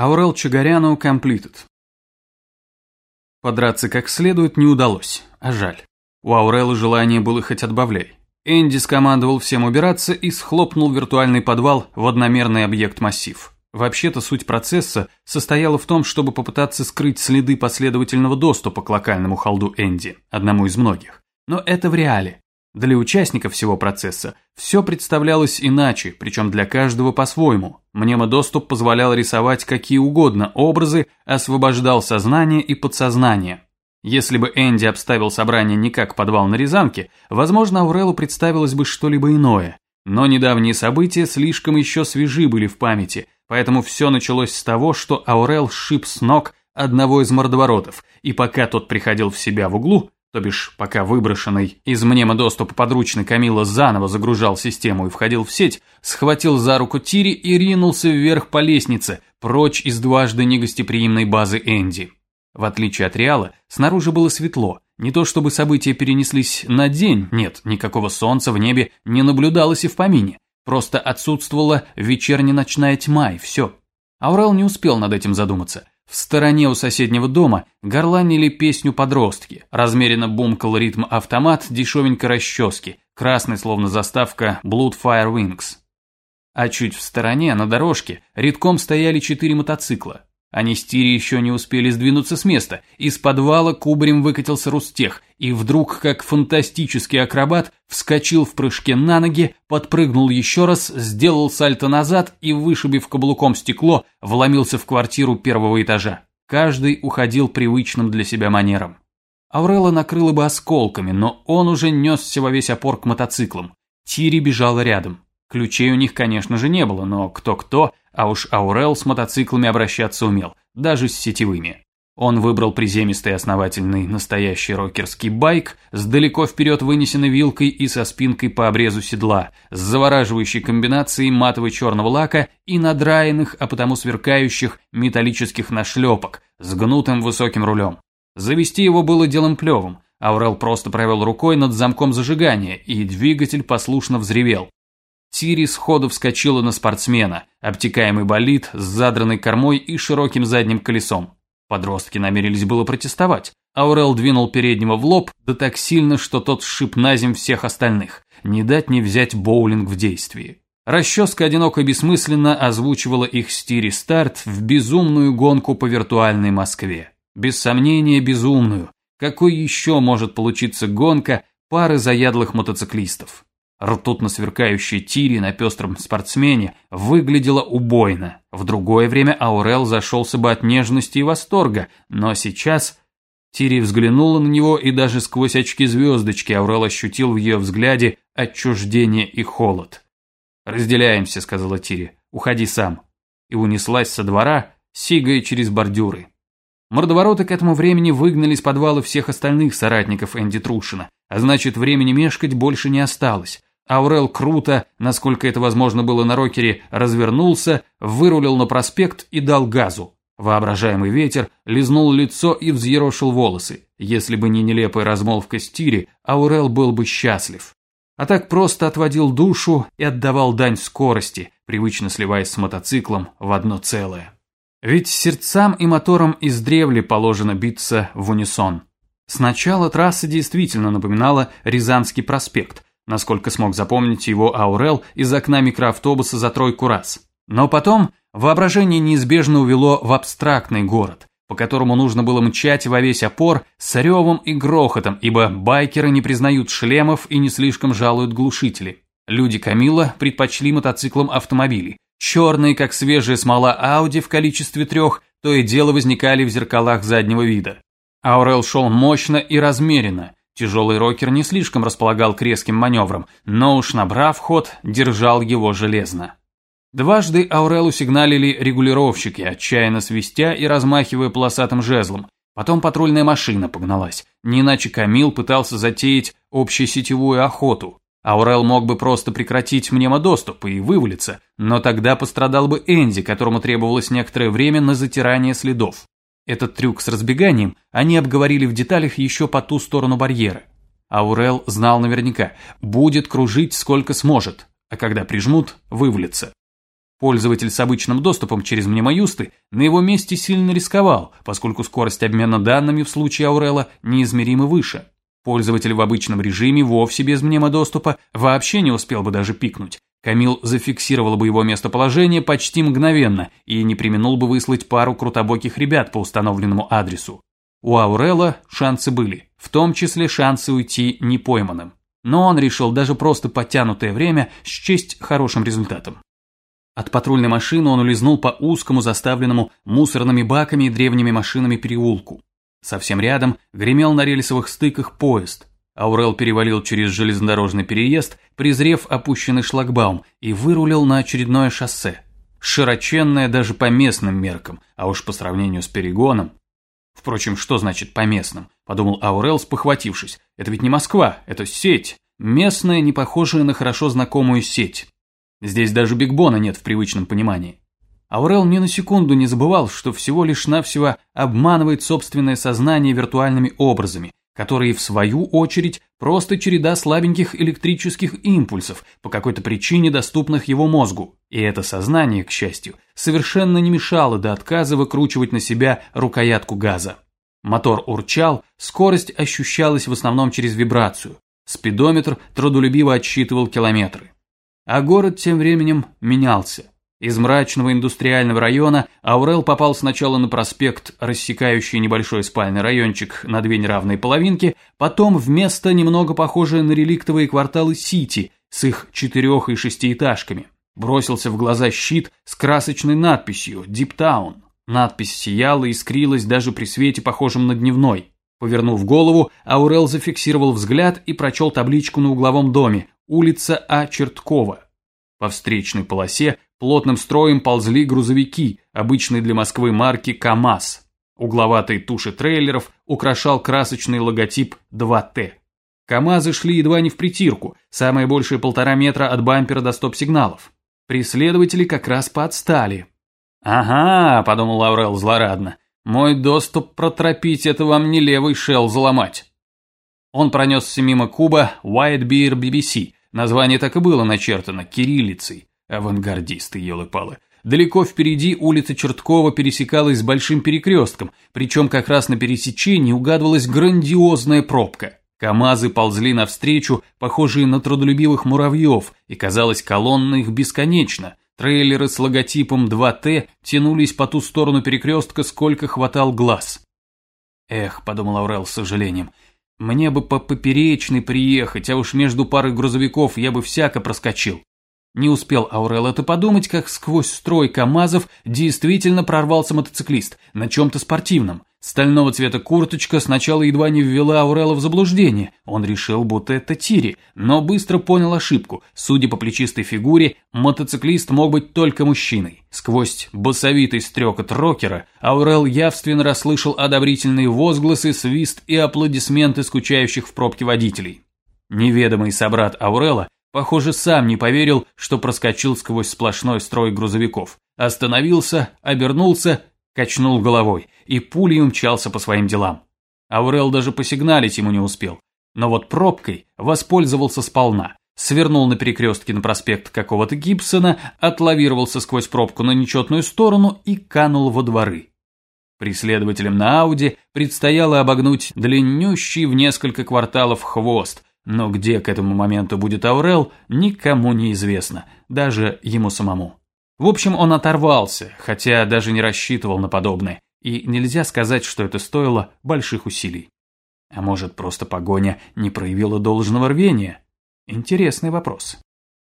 Аурел Чагаряну completed. Подраться как следует не удалось, а жаль. У Аурелы желание было хоть отбавляй. Энди скомандовал всем убираться и схлопнул виртуальный подвал в одномерный объект-массив. Вообще-то суть процесса состояла в том, чтобы попытаться скрыть следы последовательного доступа к локальному холду Энди, одному из многих. Но это в реале. Для участников всего процесса все представлялось иначе, причем для каждого по-своему. Мнемодоступ позволял рисовать какие угодно образы, освобождал сознание и подсознание. Если бы Энди обставил собрание не как подвал на Рязанке, возможно, Аурелу представилось бы что-либо иное. Но недавние события слишком еще свежи были в памяти, поэтому все началось с того, что Аурел сшиб с ног одного из мордоворотов, и пока тот приходил в себя в углу, то бишь, пока выброшенный из мнемодоступа подручный Камила заново загружал систему и входил в сеть, схватил за руку Тири и ринулся вверх по лестнице, прочь из дважды негостеприимной базы Энди. В отличие от Реала, снаружи было светло. Не то чтобы события перенеслись на день, нет, никакого солнца в небе не наблюдалось и в помине. Просто отсутствовала вечерне-ночная тьма и все. Аурел не успел над этим задуматься – в стороне у соседнего дома горланили песню подростки, размеренно бумкал ритм автомат дешевенькой расчески, красный словно заставка Blood Fire Wings. А чуть в стороне, на дорожке, редком стояли четыре мотоцикла. Они с Тири еще не успели сдвинуться с места. Из подвала кубарем выкатился Рустех, и вдруг, как фантастический акробат, вскочил в прыжке на ноги, подпрыгнул еще раз, сделал сальто назад и, вышибив каблуком стекло, вломился в квартиру первого этажа. Каждый уходил привычным для себя манером. Аурела накрыла бы осколками, но он уже несся во весь опор к мотоциклам. Тири бежала рядом. Ключей у них, конечно же, не было, но кто-кто, а уж Аурел с мотоциклами обращаться умел, даже с сетевыми. Он выбрал приземистый основательный настоящий рокерский байк с далеко вперед вынесенной вилкой и со спинкой по обрезу седла, с завораживающей комбинацией матово-черного лака и надраенных, а потому сверкающих металлических нашлепок с гнутым высоким рулем. Завести его было делом плевым. Аурел просто провел рукой над замком зажигания, и двигатель послушно взревел. Тири сходу вскочила на спортсмена, обтекаемый болид с задранной кормой и широким задним колесом. Подростки намерились было протестовать. Аурел двинул переднего в лоб, да так сильно, что тот сшиб на земь всех остальных. Не дать не взять боулинг в действии. Расческа одиноко бессмысленно озвучивала их стири старт в безумную гонку по виртуальной Москве. Без сомнения, безумную. Какой еще может получиться гонка пары заядлых мотоциклистов? Ртутно сверкающая Тири на пестром спортсмене выглядела убойно. В другое время Аурел зашелся бы от нежности и восторга, но сейчас... Тири взглянула на него, и даже сквозь очки-звездочки Аурел ощутил в ее взгляде отчуждение и холод. «Разделяемся», — сказала Тири, — «уходи сам». И унеслась со двора, сигая через бордюры. Мордовороты к этому времени выгнали из подвала всех остальных соратников Энди Трушина, а значит, времени мешкать больше не осталось. Аурел круто, насколько это возможно было на рокере, развернулся, вырулил на проспект и дал газу. Воображаемый ветер лизнул лицо и взъерошил волосы. Если бы не нелепая размолвка с Тири, Аурел был бы счастлив. А так просто отводил душу и отдавал дань скорости, привычно сливаясь с мотоциклом в одно целое. Ведь сердцам и моторам издревле положено биться в унисон. Сначала трасса действительно напоминала Рязанский проспект, насколько смог запомнить его Аурел из окна микроавтобуса за тройку раз. Но потом воображение неизбежно увело в абстрактный город, по которому нужно было мчать во весь опор с ревом и грохотом, ибо байкеры не признают шлемов и не слишком жалуют глушители. Люди Камила предпочли мотоциклам автомобили. Черные, как свежая смола Ауди в количестве трех, то и дело возникали в зеркалах заднего вида. Аурел шел мощно и размеренно, Тяжелый рокер не слишком располагал к резким маневрам, но уж набрав ход, держал его железно. Дважды Аурелу сигналили регулировщики, отчаянно свистя и размахивая полосатым жезлом. Потом патрульная машина погналась. Не иначе Камил пытался затеять общесетевую охоту. Аурел мог бы просто прекратить мнемодоступ и вывалиться, но тогда пострадал бы Энди, которому требовалось некоторое время на затирание следов. Этот трюк с разбеганием они обговорили в деталях еще по ту сторону барьера. Аурел знал наверняка, будет кружить сколько сможет, а когда прижмут, вывалится. Пользователь с обычным доступом через мнемоюсты на его месте сильно рисковал, поскольку скорость обмена данными в случае Аурела неизмеримо выше. Пользователь в обычном режиме вовсе без мнемодоступа вообще не успел бы даже пикнуть. Камил зафиксировал бы его местоположение почти мгновенно и не применул бы выслать пару крутобоких ребят по установленному адресу. У Аурела шансы были, в том числе шансы уйти непойманным. Но он решил даже просто подтянутое время счесть хорошим результатом. От патрульной машины он улизнул по узкому, заставленному мусорными баками и древними машинами переулку. Совсем рядом гремел на рельсовых стыках поезд. Аурел перевалил через железнодорожный переезд, презрев опущенный шлагбаум, и вырулил на очередное шоссе. Широченное даже по местным меркам, а уж по сравнению с перегоном. Впрочем, что значит по местным? Подумал Аурел, спохватившись. Это ведь не Москва, это сеть. Местная, не похожая на хорошо знакомую сеть. Здесь даже Бигбона нет в привычном понимании. Аурел ни на секунду не забывал, что всего лишь навсего обманывает собственное сознание виртуальными образами, которые, в свою очередь, просто череда слабеньких электрических импульсов, по какой-то причине доступных его мозгу. И это сознание, к счастью, совершенно не мешало до отказа выкручивать на себя рукоятку газа. Мотор урчал, скорость ощущалась в основном через вибрацию. Спидометр трудолюбиво отсчитывал километры. А город тем временем менялся. Из мрачного индустриального района Аурел попал сначала на проспект, рассекающий небольшой спальный райончик на две неравные половинки, потом в место, немного похожее на реликтовые кварталы Сити с их четырех- и шестиэтажками. Бросился в глаза щит с красочной надписью «Диптаун». Надпись сияла и искрилась даже при свете, похожем на дневной. Повернув голову, Аурел зафиксировал взгляд и прочел табличку на угловом доме улица А. Черткова. По встречной полосе плотным строем ползли грузовики, обычные для Москвы марки КАМАЗ. Угловатые туши трейлеров украшал красочный логотип 2Т. КАМАЗы шли едва не в притирку, самое большее полтора метра от бампера до стоп-сигналов. Преследователи как раз поотстали. «Ага», – подумал Лаурел злорадно, – «мой доступ протропить – это вам не левый шел заломать». Он пронесся мимо куба White Beer BBC, Название так и было начертано кириллицей. Авангардисты, елы-палы. Далеко впереди улица Черткова пересекалась с большим перекрестком, причем как раз на пересечении угадывалась грандиозная пробка. КАМАЗы ползли навстречу, похожие на трудолюбивых муравьев, и казалось, колонна их бесконечна. Трейлеры с логотипом 2Т тянулись по ту сторону перекрестка, сколько хватал глаз. «Эх», — подумал Аурел с сожалением, — мне бы по поперечной приехать, а уж между парой грузовиков я бы всяко проскочил. Не успел Аурел это подумать, как сквозь строй КАМАЗов действительно прорвался мотоциклист на чем-то спортивном. Стального цвета курточка сначала едва не ввела Аурела в заблуждение. Он решил, будто это Тири, но быстро понял ошибку. Судя по плечистой фигуре, мотоциклист мог быть только мужчиной. Сквозь басовитый стрекот рокера Аурел явственно расслышал одобрительные возгласы, свист и аплодисменты скучающих в пробке водителей. Неведомый собрат Аурела, похоже, сам не поверил, что проскочил сквозь сплошной строй грузовиков. Остановился, обернулся качнул головой и пулей умчался по своим делам. Аурел даже посигналить ему не успел. Но вот пробкой воспользовался сполна. Свернул на перекрестке на проспект какого-то Гибсона, отлавировался сквозь пробку на нечетную сторону и канул во дворы. Преследователям на Ауди предстояло обогнуть длиннющий в несколько кварталов хвост, но где к этому моменту будет Аурел, никому не известно, даже ему самому. В общем, он оторвался, хотя даже не рассчитывал на подобное, и нельзя сказать, что это стоило больших усилий. А может, просто погоня не проявила должного рвения? Интересный вопрос.